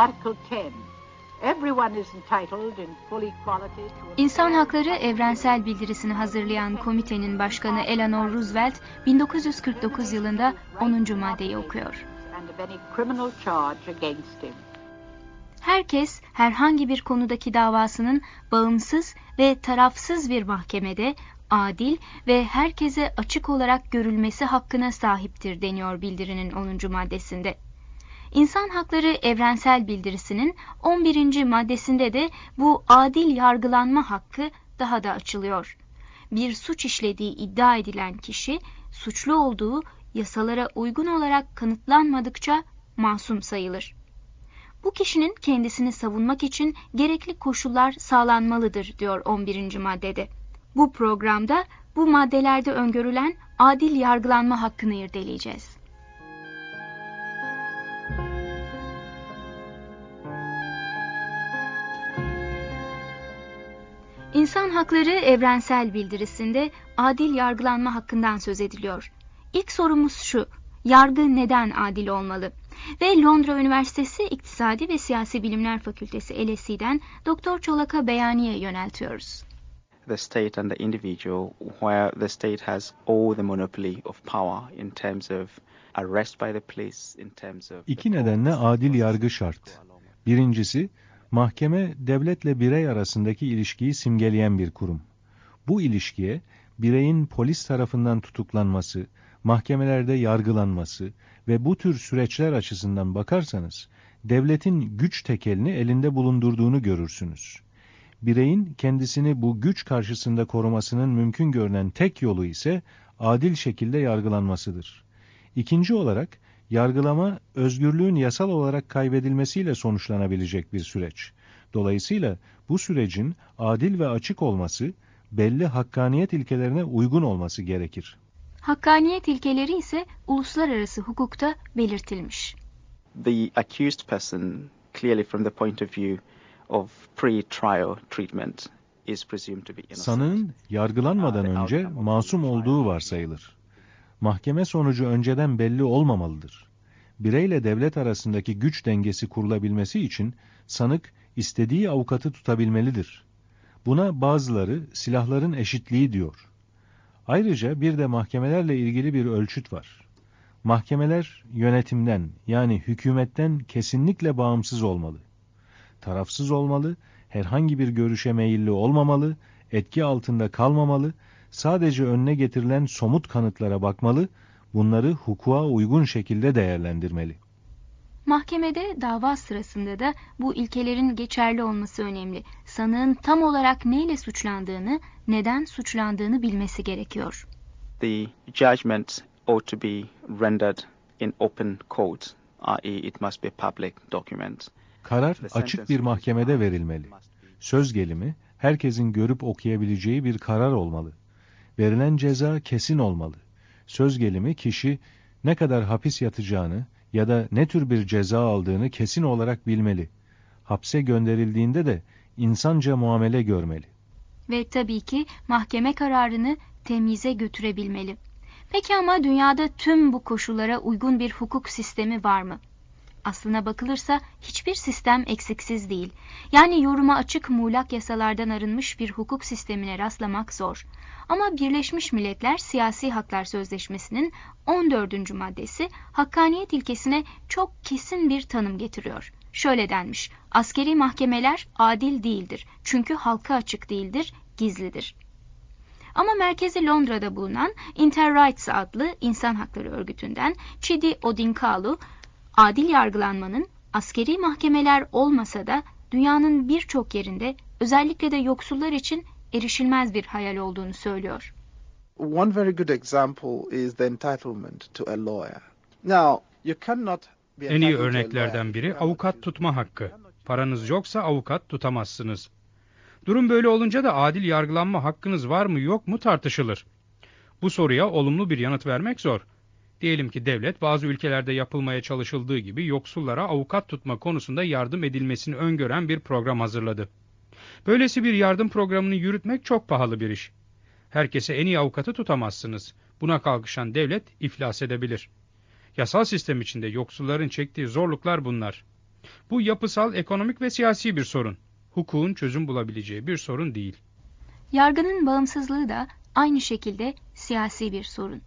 Article 10. Everyone is entitled in full equality to İnsan Hakları Evrensel Bildirisini hazırlayan komitenin başkanı Eleanor Roosevelt 1949 yılında 10. maddeyi okuyor. Herkes herhangi bir konudaki davasının bağımsız ve tarafsız bir mahkemede adil ve herkese açık olarak görülmesi hakkına sahiptir deniyor bildirinin 10. maddesinde. İnsan Hakları Evrensel Bildirisi'nin 11. maddesinde de bu adil yargılanma hakkı daha da açılıyor. Bir suç işlediği iddia edilen kişi suçlu olduğu yasalara uygun olarak kanıtlanmadıkça masum sayılır. Bu kişinin kendisini savunmak için gerekli koşullar sağlanmalıdır diyor 11. maddede. Bu programda bu maddelerde öngörülen adil yargılanma hakkını irdeleyeceğiz. Hakları Evrensel Bildirisi'nde adil yargılanma hakkından söz ediliyor. İlk sorumuz şu, yargı neden adil olmalı? Ve Londra Üniversitesi İktisadi ve Siyasi Bilimler Fakültesi LSE'den Doktor Çolak'a beyaniye yöneltiyoruz. the state and the individual, where the state has all the monopoly of power in terms of arrest by the police, in terms of... İki nedenle adil yargı şart. Birincisi, mahkeme devletle birey arasındaki ilişkiyi simgeleyen bir kurum. Bu ilişkiye bireyin polis tarafından tutuklanması, mahkemelerde yargılanması ve bu tür süreçler açısından bakarsanız, devletin güç tekelini elinde bulundurduğunu görürsünüz. Bireyin kendisini bu güç karşısında korumasının mümkün görünen tek yolu ise adil şekilde yargılanmasıdır. İkinci olarak, yargılama özgürlüğün yasal olarak kaybedilmesiyle sonuçlanabilecek bir süreç. Dolayısıyla bu sürecin adil ve açık olması, belli hakkaniyet ilkelerine uygun olması gerekir. Hakkaniyet ilkeleri ise uluslararası hukukta belirtilmiş. The accused person, clearly from the point of view of pre-trial treatment, is presumed to be innocent. Sanığın yargılanmadan önce masum olduğu varsayılır. Mahkeme sonucu önceden belli olmamalıdır. Bireyle devlet arasındaki güç dengesi kurulabilmesi için sanık istediği avukatı tutabilmelidir. Buna bazıları silahların eşitliği diyor. Ayrıca bir de mahkemelerle ilgili bir ölçüt var. Mahkemeler yönetimden yani hükümetten kesinlikle bağımsız olmalı. Tarafsız olmalı, herhangi bir görüşe meyilli olmamalı, etki altında kalmamalı, sadece önüne getirilen somut kanıtlara bakmalı, bunları hukuka uygun şekilde değerlendirmeli. Mahkemede dava sırasında da bu ilkelerin geçerli olması önemli. Sanığın tam olarak neyle suçlandığını, neden suçlandığını bilmesi gerekiyor. The judgment ought to be rendered in open court, i.e. it must be a public document. Karar açık bir mahkemede verilmeli. Söz gelimi herkesin görüp okuyabileceği bir karar olmalı. Verilen ceza kesin olmalı. Söz gelimi kişi ne kadar hapis yatacağını ya da ne tür bir ceza aldığını kesin olarak bilmeli. Hapse gönderildiğinde de insanca muamele görmeli. Ve tabii ki mahkeme kararını temize götürebilmeli. Peki ama dünyada tüm bu koşullara uygun bir hukuk sistemi var mı? Aslına bakılırsa hiçbir sistem eksiksiz değil. Yani yoruma açık muğlak yasalardan arınmış bir hukuk sistemine rastlamak zor. Ama Birleşmiş Milletler Siyasi Haklar Sözleşmesi'nin 14. maddesi hakkaniyet ilkesine çok kesin bir tanım getiriyor. Şöyle denmiş, askeri mahkemeler adil değildir. Çünkü halka açık değildir, gizlidir. Ama merkezi Londra'da bulunan Interrights adlı insan hakları örgütünden Chidi Odinkalu, adil yargılanmanın askeri mahkemeler olmasa da dünyanın birçok yerinde özellikle de yoksullar için erişilmez bir hayal olduğunu söylüyor. One very good example is the entitlement to a lawyer. Now, you cannot be En iyi örneklerden biri avukat tutma hakkı. Paranız yoksa avukat tutamazsınız. Durum böyle olunca da adil yargılanma hakkınız var mı yok mu tartışılır. Bu soruya olumlu bir yanıt vermek zor. Diyelim ki devlet bazı ülkelerde yapılmaya çalışıldığı gibi yoksullara avukat tutma konusunda yardım edilmesini öngören bir program hazırladı. Böylesi bir yardım programını yürütmek çok pahalı bir iş. Herkese en iyi avukatı tutamazsınız. Buna kalkışan devlet iflas edebilir. Yasal sistem içinde yoksulların çektiği zorluklar bunlar. Bu yapısal, ekonomik ve siyasi bir sorun. Hukukun çözüm bulabileceği bir sorun değil. Yargının bağımsızlığı da aynı şekilde siyasi bir sorun.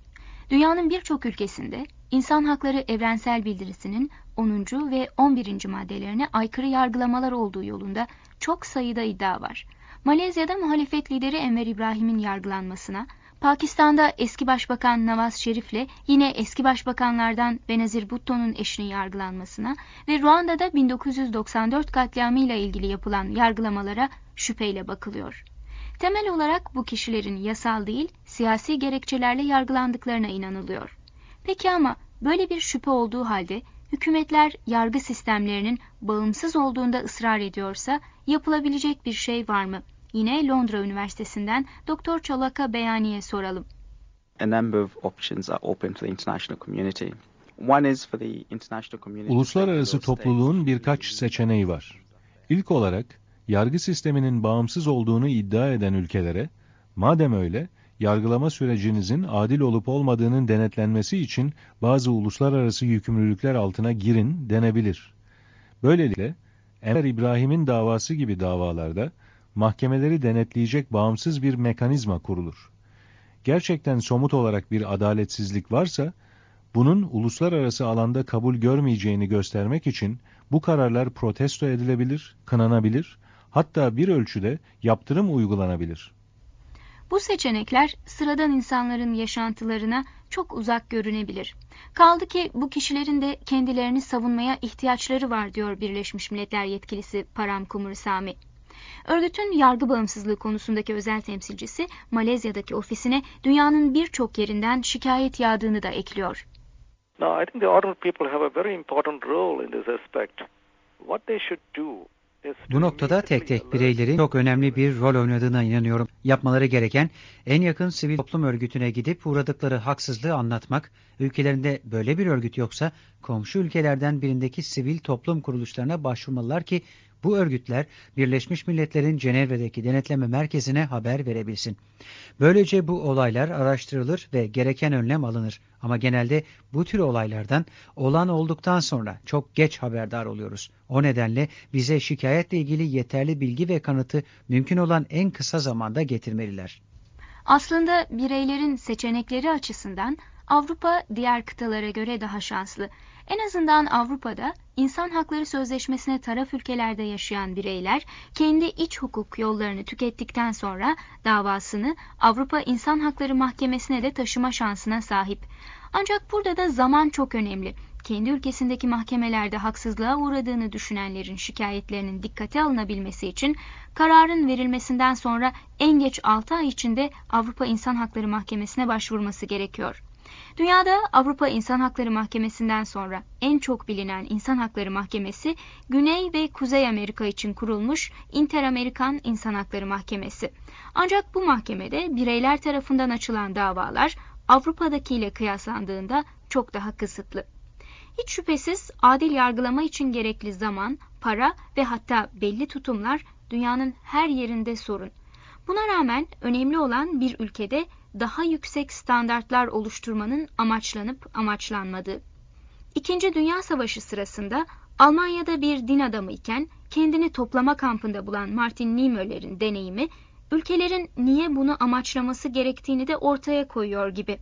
Dünyanın birçok ülkesinde insan hakları evrensel bildirisinin 10. ve 11. maddelerine aykırı yargılamalar olduğu yolunda çok sayıda iddia var. Malezya'da muhalefet lideri Enver İbrahim'in yargılanmasına, Pakistan'da eski başbakan Nawaz Şerif'le yine eski başbakanlardan Benazir Bhutto'nun eşinin yargılanmasına ve Ruanda'da 1994 katliamıyla ilgili yapılan yargılamalara şüpheyle bakılıyor. Temel olarak bu kişilerin yasal değil, siyasi gerekçelerle yargılandıklarına inanılıyor. Peki ama böyle bir şüphe olduğu halde hükümetler yargı sistemlerinin bağımsız olduğunda ısrar ediyorsa yapılabilecek bir şey var mı? Yine Londra Üniversitesi'nden Doktor Çolaka Beyani'ye soralım. A number of options are open to the international community. One is for the international community. Uluslararası topluluğun birkaç seçeneği var. İlk olarak yargı sisteminin bağımsız olduğunu iddia eden ülkelere, madem öyle, yargılama sürecinizin adil olup olmadığının denetlenmesi için bazı uluslararası yükümlülükler altına girin denebilir. Böylelikle, Enver İbrahim'in davası gibi davalarda, mahkemeleri denetleyecek bağımsız bir mekanizma kurulur. Gerçekten somut olarak bir adaletsizlik varsa, bunun uluslararası alanda kabul görmeyeceğini göstermek için bu kararlar protesto edilebilir, kınanabilir, hatta bir ölçüde yaptırım uygulanabilir. Bu seçenekler sıradan insanların yaşantılarına çok uzak görünebilir. Kaldı ki bu kişilerin de kendilerini savunmaya ihtiyaçları var diyor Birleşmiş Milletler yetkilisi Param Kumursami. Örgütün yargı bağımsızlığı konusundaki özel temsilcisi Malezya'daki ofisine dünyanın birçok yerinden şikayet yağdığını da ekliyor. Now, I think the ordinary people have a very important role in this aspect. What they should do bu noktada tek tek bireylerin çok önemli bir rol oynadığına inanıyorum. Yapmaları gereken en yakın sivil toplum örgütüne gidip uğradıkları haksızlığı anlatmak, ülkelerinde böyle bir örgüt yoksa komşu ülkelerden birindeki sivil toplum kuruluşlarına başvurmalılar ki bu örgütler Birleşmiş Milletler'in Cenevre'deki denetleme merkezine haber verebilsin. Böylece bu olaylar araştırılır ve gereken önlem alınır. Ama genelde bu tür olaylardan olan olduktan sonra çok geç haberdar oluyoruz. O nedenle bize şikayetle ilgili yeterli bilgi ve kanıtı mümkün olan en kısa zamanda getirmeliler. Aslında bireylerin seçenekleri açısından Avrupa diğer kıtalara göre daha şanslı. En azından Avrupa'da insan hakları sözleşmesine taraf ülkelerde yaşayan bireyler kendi iç hukuk yollarını tükettikten sonra davasını Avrupa İnsan Hakları Mahkemesi'ne de taşıma şansına sahip. Ancak burada da zaman çok önemli. Kendi ülkesindeki mahkemelerde haksızlığa uğradığını düşünenlerin şikayetlerinin dikkate alınabilmesi için kararın verilmesinden sonra en geç 6 ay içinde Avrupa İnsan Hakları Mahkemesi'ne başvurması gerekiyor. Dünyada Avrupa İnsan Hakları Mahkemesi'nden sonra en çok bilinen İnsan Hakları Mahkemesi Güney ve Kuzey Amerika için kurulmuş Inter-Amerikan İnsan Hakları Mahkemesi. Ancak bu mahkemede bireyler tarafından açılan davalar Avrupa'dakiyle kıyaslandığında çok daha kısıtlı. Hiç şüphesiz adil yargılama için gerekli zaman, para ve hatta belli tutumlar dünyanın her yerinde sorun. Buna rağmen önemli olan bir ülkede daha yüksek standartlar oluşturmanın amaçlanıp amaçlanmadığı. İkinci Dünya Savaşı sırasında Almanya'da bir din adamı iken kendini toplama kampında bulan Martin Niemöller'in deneyimi ülkelerin niye bunu amaçlaması gerektiğini de ortaya koyuyor gibi.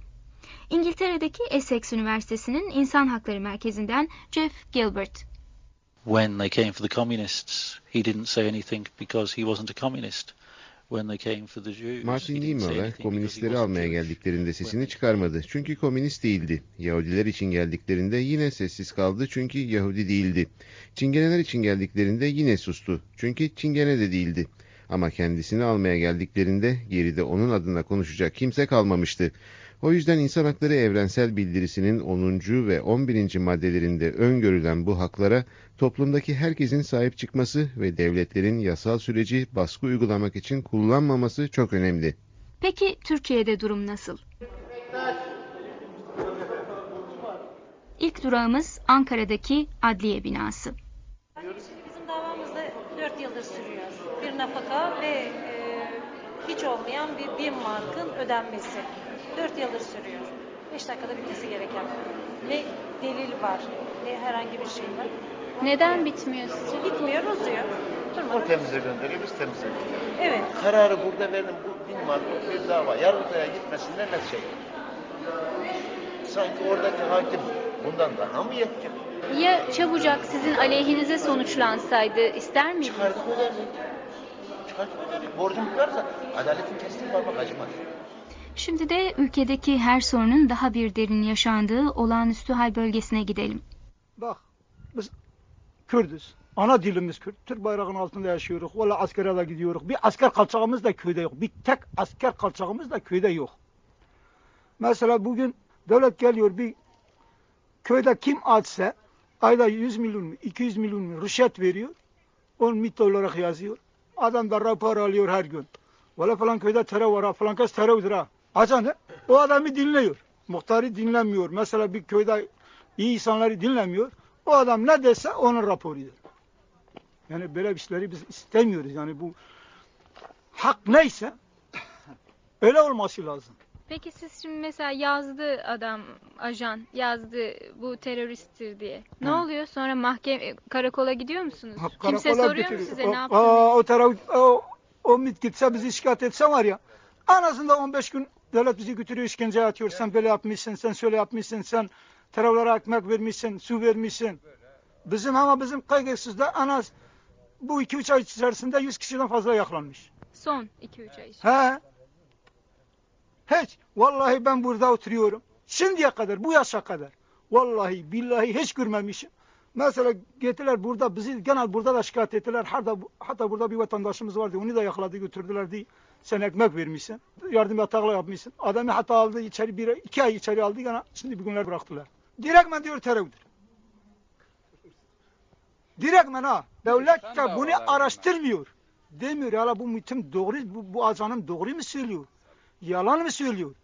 İngiltere'deki Essex Üniversitesi'nin İnsan Hakları Merkezi'nden Jeff Gilbert. When they came for the communists, he didn't say anything because he wasn't a communist. Martin Niemöller komünistleri almaya geldiklerinde sesini çıkarmadı. Çünkü komünist değildi. Yahudiler için geldiklerinde yine sessiz kaldı çünkü Yahudi değildi. Çingeneler için geldiklerinde yine sustu. Çünkü Çingene de değildi. Ama kendisini almaya geldiklerinde geride onun adına konuşacak kimse kalmamıştı. O yüzden insan hakları evrensel bildirisinin 10. ve 11. maddelerinde öngörülen bu haklara toplumdaki herkesin sahip çıkması ve devletlerin yasal süreci baskı uygulamak için kullanmaması çok önemli. Peki Türkiye'de durum nasıl? İlk durağımız Ankara'daki adliye binası. Bizim davamız da 4 yıldır sürüyor. Bir nafaka ve e, hiç olmayan bir bin markın ödenmesi. 4 yıldır sürüyor. 5 dakikada bitmesi gereken. Ne delil var, ne herhangi bir şey var. Neden bitmiyor sizce? Bitmiyor, uzuyor. O temize gönderiyor, biz temize gönderiyoruz. Evet. Kararı burada verdim. Bu bin madde bir dava. Yargıtay'a gitmesinde ne şey? Sanki oradaki hakim bundan daha mı yetkin? Ya çabucak sizin aleyhinize sonuçlansaydı ister miydiniz? Çıkardık öderdik. Çıkardık öderdik. Borcumuz varsa adaletin kestiği parmak acımaz. Şimdi de ülkedeki her sorunun daha bir derin yaşandığı olağanüstü hal bölgesine gidelim. Bak biz Kürdüz. Ana dilimiz Kürt. Türk bayrağının altında yaşıyoruz. Valla askere de gidiyoruz. Bir asker kalçağımız da köyde yok. Bir tek asker kalçağımız da köyde yok. Mesela bugün devlet geliyor bir köyde kim açsa ayda 100 milyon mu 200 milyon mu rüşvet veriyor. Onu mit olarak yazıyor. Adam da rapor alıyor her gün. Valla falan köyde terör var ha falan kez terördür ha. Acan? O adamı dinliyor. Muhtarı dinlemiyor. Mesela bir köyde iyi insanları dinlemiyor. O adam ne dese onun raporudur. Yani böyle bir şeyleri biz istemiyoruz. Yani bu hak neyse öyle olması lazım. Peki siz şimdi mesela yazdı adam, ajan yazdı bu teröristtir diye. Ne Hı. oluyor? Sonra mahkeme karakola gidiyor musunuz? Ha, Kimse soruyor mu götürüyor. size o, ne yaptınız? aa, o, taraf, o, o MİT gitse bizi şikayet etse var ya en azından 15 gün devlet bizi götürüyor işkenceye atıyor. Sen böyle yapmışsın, sen şöyle yapmışsın, sen terörlere ekmek vermişsin, su vermişsin. Bizim ama bizim kaygısızda en az bu 2-3 ay içerisinde 100 kişiden fazla yakalanmış. Son 2-3 ay için. He. Hiç. Vallahi ben burada oturuyorum. Şimdiye kadar, bu yaşa kadar. Vallahi, billahi hiç görmemişim. Mesela getirdiler burada, bizi genel burada da şikayet ettiler. Hatta, hatta burada bir vatandaşımız vardı, onu da yakaladı götürdüler diye. Sen ekmek vermişsin, yardım yatakla yapmışsın. Adamı hatta aldı içeri, bir, iki ay içeri aldı, gene şimdi bir günler bıraktılar. Direktmen diyor terördür. Direktmen ha. Devlet de bunu araştırmıyor. Demiyor ya bu mitim doğru, bu, bu ajanım doğru mu söylüyor? Yalan mı söylüyor?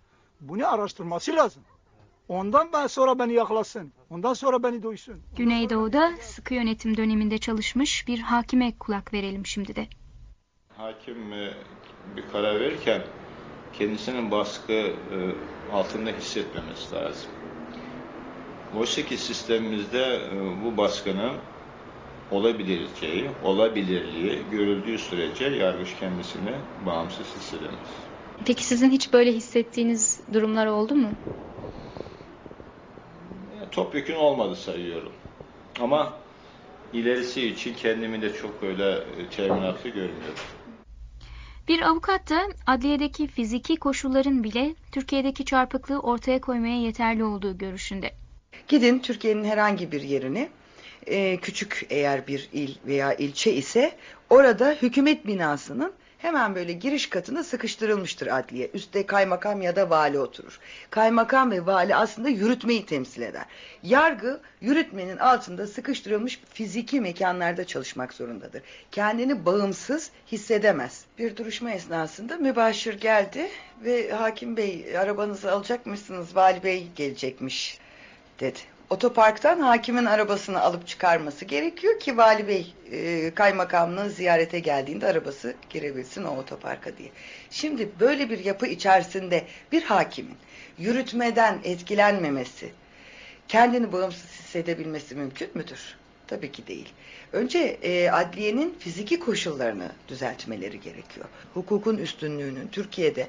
Bunu araştırması lazım. Ondan ben sonra beni yakalasın. Ondan sonra beni duysun. Güneydoğu'da sıkı yönetim döneminde çalışmış bir hakime kulak verelim şimdi de. Hakim e, bir karar verirken kendisinin baskı e, altında hissetmemesi lazım. Oysa ki sistemimizde e, bu baskının olabileceği, olabilirliği görüldüğü sürece yargıç kendisini bağımsız hissedemez. Peki sizin hiç böyle hissettiğiniz durumlar oldu mu? Topyekun olmadı sayıyorum. Ama ilerisi için kendimi de çok öyle teminatlı görmüyorum. Bir avukat da adliyedeki fiziki koşulların bile Türkiye'deki çarpıklığı ortaya koymaya yeterli olduğu görüşünde. Gidin Türkiye'nin herhangi bir yerine e, küçük eğer bir il veya ilçe ise orada hükümet binasının hemen böyle giriş katına sıkıştırılmıştır adliye. Üstte kaymakam ya da vali oturur. Kaymakam ve vali aslında yürütmeyi temsil eder. Yargı yürütmenin altında sıkıştırılmış fiziki mekanlarda çalışmak zorundadır. Kendini bağımsız hissedemez. Bir duruşma esnasında mübaşir geldi ve hakim bey arabanızı alacak mısınız? Vali bey gelecekmiş dedi. Otoparktan hakimin arabasını alıp çıkarması gerekiyor ki vali bey e, kaymakamlığı ziyarete geldiğinde arabası girebilsin o otoparka diye. Şimdi böyle bir yapı içerisinde bir hakimin yürütmeden etkilenmemesi, kendini bağımsız hissedebilmesi mümkün müdür? Tabii ki değil. Önce e, adliyenin fiziki koşullarını düzeltmeleri gerekiyor. Hukukun üstünlüğünün Türkiye'de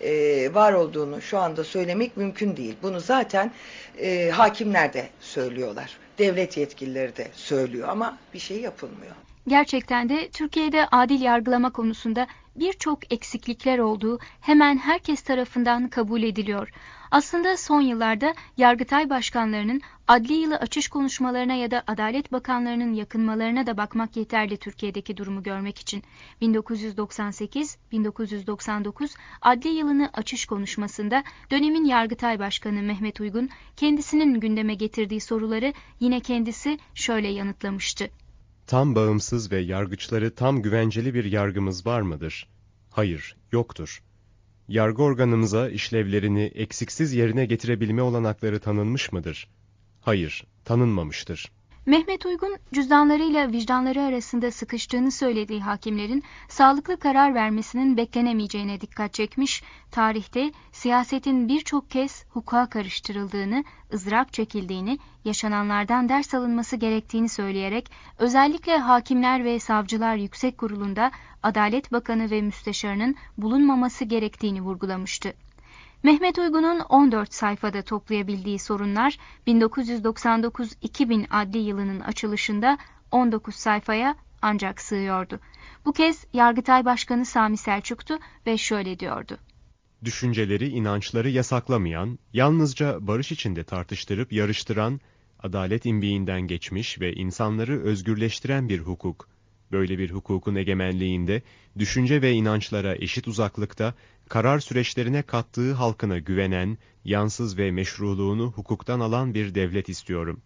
e, var olduğunu şu anda söylemek mümkün değil. Bunu zaten e, hakimler de söylüyorlar. Devlet yetkilileri de söylüyor ama bir şey yapılmıyor. Gerçekten de Türkiye'de adil yargılama konusunda birçok eksiklikler olduğu hemen herkes tarafından kabul ediliyor. Aslında son yıllarda Yargıtay başkanlarının adli yılı açış konuşmalarına ya da Adalet Bakanlarının yakınmalarına da bakmak yeterli Türkiye'deki durumu görmek için. 1998-1999 adli yılını açış konuşmasında dönemin Yargıtay Başkanı Mehmet Uygun kendisinin gündeme getirdiği soruları yine kendisi şöyle yanıtlamıştı. Tam bağımsız ve yargıçları tam güvenceli bir yargımız var mıdır? Hayır, yoktur. Yargı organımıza işlevlerini eksiksiz yerine getirebilme olanakları tanınmış mıdır? Hayır, tanınmamıştır. Mehmet Uygun cüzdanlarıyla vicdanları arasında sıkıştığını söylediği hakimlerin sağlıklı karar vermesinin beklenemeyeceğine dikkat çekmiş, tarihte siyasetin birçok kez hukuka karıştırıldığını, ızdırap çekildiğini, yaşananlardan ders alınması gerektiğini söyleyerek özellikle Hakimler ve Savcılar Yüksek Kurulu'nda Adalet Bakanı ve Müsteşarının bulunmaması gerektiğini vurgulamıştı. Mehmet Uygun'un 14 sayfada toplayabildiği sorunlar 1999-2000 adli yılının açılışında 19 sayfaya ancak sığıyordu. Bu kez Yargıtay Başkanı Sami Selçuk'tu ve şöyle diyordu. Düşünceleri, inançları yasaklamayan, yalnızca barış içinde tartıştırıp yarıştıran, adalet imbiğinden geçmiş ve insanları özgürleştiren bir hukuk. Böyle bir hukukun egemenliğinde, düşünce ve inançlara eşit uzaklıkta, karar süreçlerine kattığı halkına güvenen, yansız ve meşruluğunu hukuktan alan bir devlet istiyorum.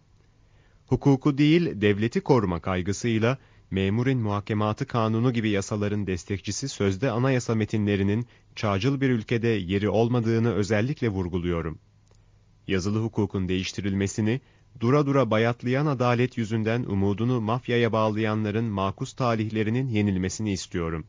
Hukuku değil, devleti koruma kaygısıyla, memurin muhakematı kanunu gibi yasaların destekçisi sözde anayasa metinlerinin çağcıl bir ülkede yeri olmadığını özellikle vurguluyorum. Yazılı hukukun değiştirilmesini, dura dura bayatlayan adalet yüzünden umudunu mafyaya bağlayanların makus talihlerinin yenilmesini istiyorum.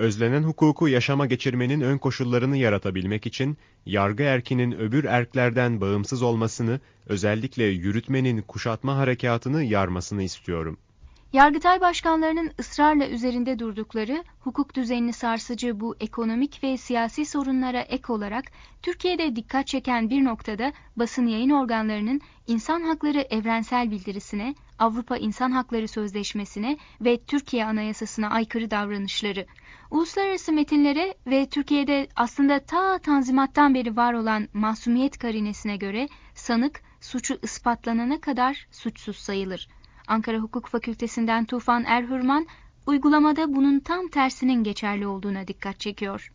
Özlenen hukuku yaşama geçirmenin ön koşullarını yaratabilmek için yargı erkinin öbür erklerden bağımsız olmasını, özellikle yürütmenin kuşatma harekatını yarmasını istiyorum. Yargıtay başkanlarının ısrarla üzerinde durdukları hukuk düzenini sarsıcı bu ekonomik ve siyasi sorunlara ek olarak Türkiye'de dikkat çeken bir noktada basın yayın organlarının insan hakları evrensel bildirisine, Avrupa İnsan Hakları Sözleşmesi'ne ve Türkiye Anayasası'na aykırı davranışları. Uluslararası metinlere ve Türkiye'de aslında ta Tanzimat'tan beri var olan masumiyet karinesine göre sanık suçu ispatlanana kadar suçsuz sayılır. Ankara Hukuk Fakültesinden Tufan Erhürman, uygulamada bunun tam tersinin geçerli olduğuna dikkat çekiyor.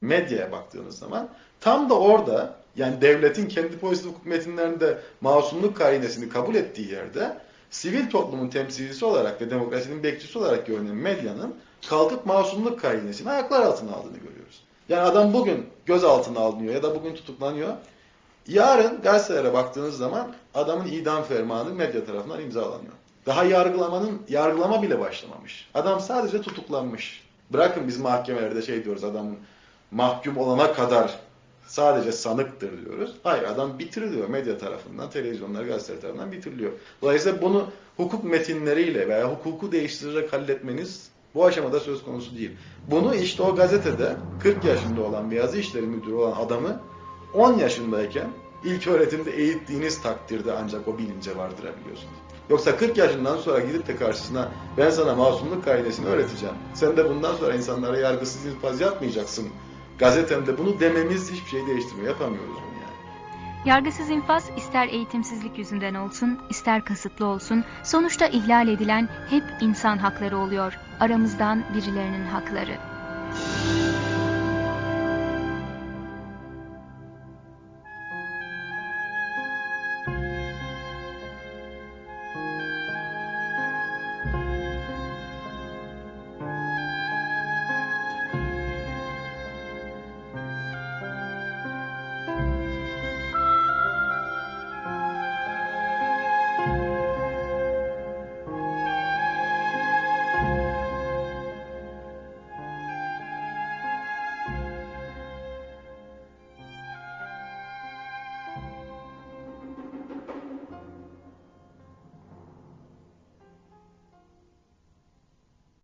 Medyaya baktığınız zaman tam da orada yani devletin kendi pozitif hukuk metinlerinde masumluk karinesini kabul ettiği yerde sivil toplumun temsilcisi olarak ve demokrasinin bekçisi olarak görünen medyanın kalkıp masumluk karinesini ayaklar altına aldığını görüyoruz. Yani adam bugün gözaltına alınıyor ya da bugün tutuklanıyor. Yarın gazetelere baktığınız zaman adamın idam fermanı medya tarafından imzalanıyor. Daha yargılamanın, yargılama bile başlamamış. Adam sadece tutuklanmış. Bırakın biz mahkemelerde şey diyoruz adamın mahkum olana kadar sadece sanıktır diyoruz. Hayır adam bitiriliyor medya tarafından, televizyonlar, gazeteler tarafından bitiriliyor. Dolayısıyla bunu hukuk metinleriyle veya hukuku değiştirerek halletmeniz bu aşamada söz konusu değil. Bunu işte o gazetede 40 yaşında olan bir yazı işleri müdürü olan adamı 10 yaşındayken ilk öğretimde eğittiğiniz takdirde ancak o bilince vardırabiliyorsunuz. Yoksa 40 yaşından sonra gidip de karşısına ben sana masumluk kainesini öğreteceğim. Sen de bundan sonra insanlara yargısız infaz yapmayacaksın. Gazetemde bunu dememiz hiçbir şey değiştirmiyor. Yapamıyoruz bunu yani. Yargısız infaz ister eğitimsizlik yüzünden olsun, ister kasıtlı olsun, sonuçta ihlal edilen hep insan hakları oluyor. Aramızdan birilerinin hakları.